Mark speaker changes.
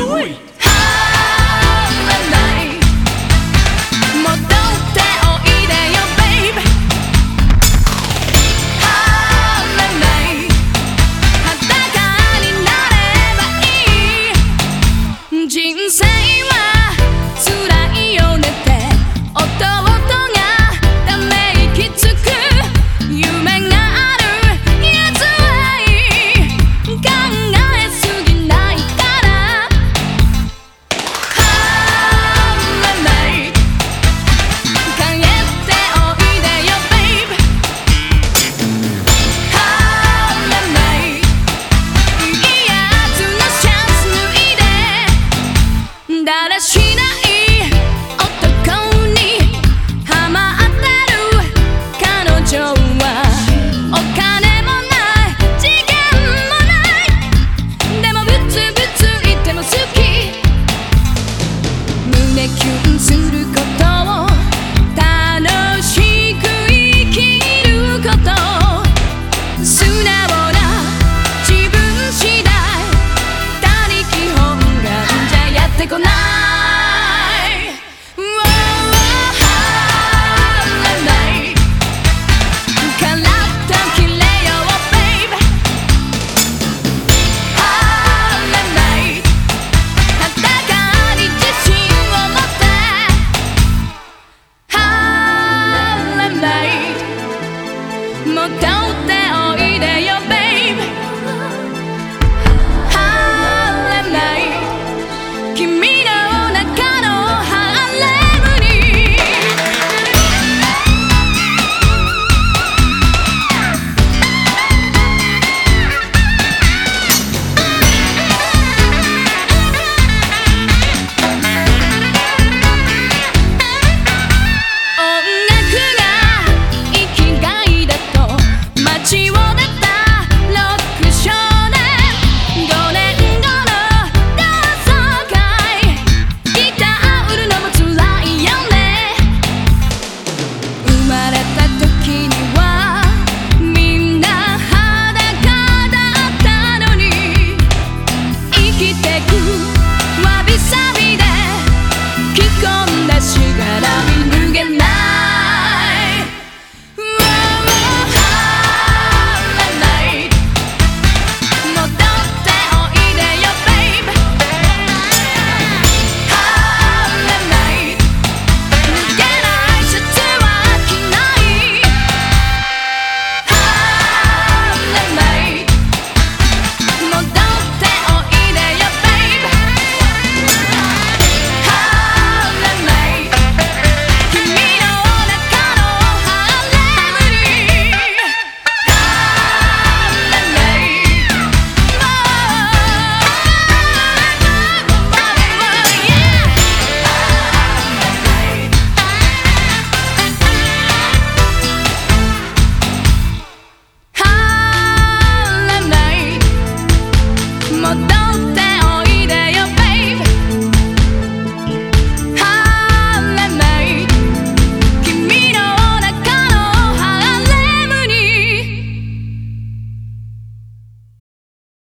Speaker 1: do it! 歌っておいでよ Да.